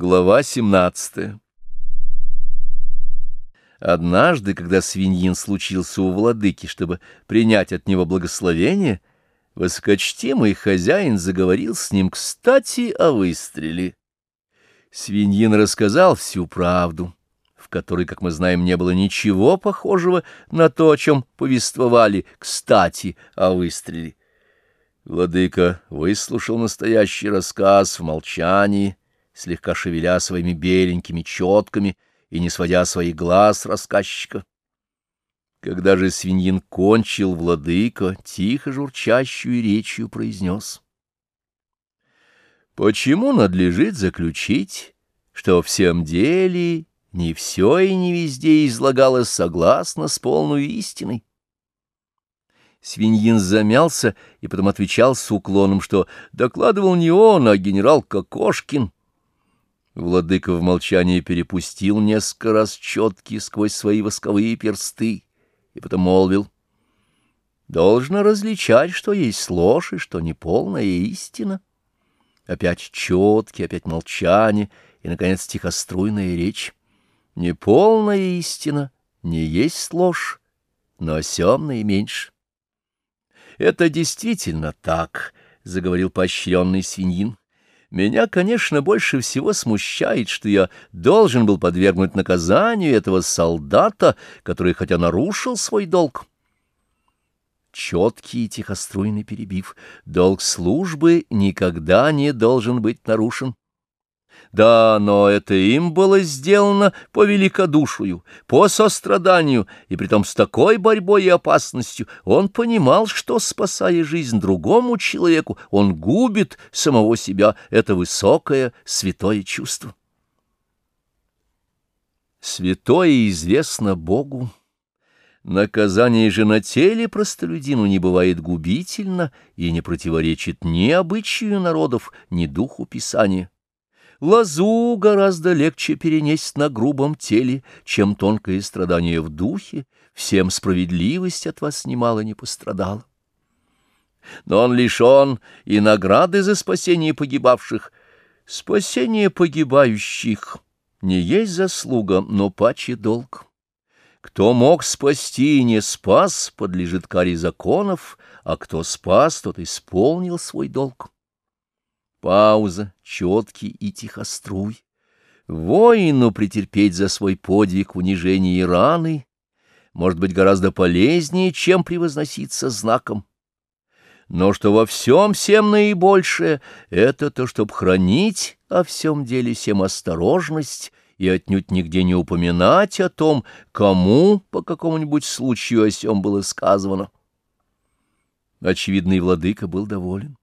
Глава 17 Однажды, когда свиньин случился у владыки, чтобы принять от него благословение, высокочтимый хозяин заговорил с ним кстати о выстреле. Свиньин рассказал всю правду, в которой, как мы знаем, не было ничего похожего на то, о чем повествовали кстати о выстреле. Владыка выслушал настоящий рассказ в молчании, слегка шевеля своими беленькими четками и не сводя своих глаз рассказчика. Когда же свиньин кончил, владыка тихо журчащую речью произнес. Почему надлежит заключить, что всем деле не все и не везде излагалось согласно с полной истиной? Свиньин замялся и потом отвечал с уклоном, что докладывал не он, а генерал Кокошкин — Владыка в молчании перепустил несколько раз четки сквозь свои восковые персты и потом молвил. Должно различать, что есть ложь и что неполная истина. Опять четки, опять молчание и, наконец, тихоструйная речь. Неполная истина не есть ложь, но осемная меньше. Это действительно так, — заговорил поощренный свиньин. Меня, конечно, больше всего смущает, что я должен был подвергнуть наказанию этого солдата, который хотя нарушил свой долг. Четкий и тихоструйный перебив, долг службы никогда не должен быть нарушен. Да, но это им было сделано по великодушию, по состраданию, и притом с такой борьбой и опасностью. Он понимал, что, спасая жизнь другому человеку, он губит самого себя. Это высокое, святое чувство. Святое известно Богу. Наказание же на теле простолюдину не бывает губительно и не противоречит ни обычаю народов, ни духу Писания. Лозу гораздо легче перенесть на грубом теле, чем тонкое страдание в духе, всем справедливость от вас немало не пострадала. Но он лишен и награды за спасение погибавших. Спасение погибающих не есть заслуга, но паче долг. Кто мог спасти и не спас, подлежит каре законов, а кто спас, тот исполнил свой долг. Пауза, четкий и тихоструй. Воину претерпеть за свой подвиг унижение и раны может быть гораздо полезнее, чем превозноситься знаком. Но что во всем всем наибольшее — это то, чтобы хранить о всем деле всем осторожность и отнюдь нигде не упоминать о том, кому по какому-нибудь случаю о сем было сказано. Очевидный владыка был доволен.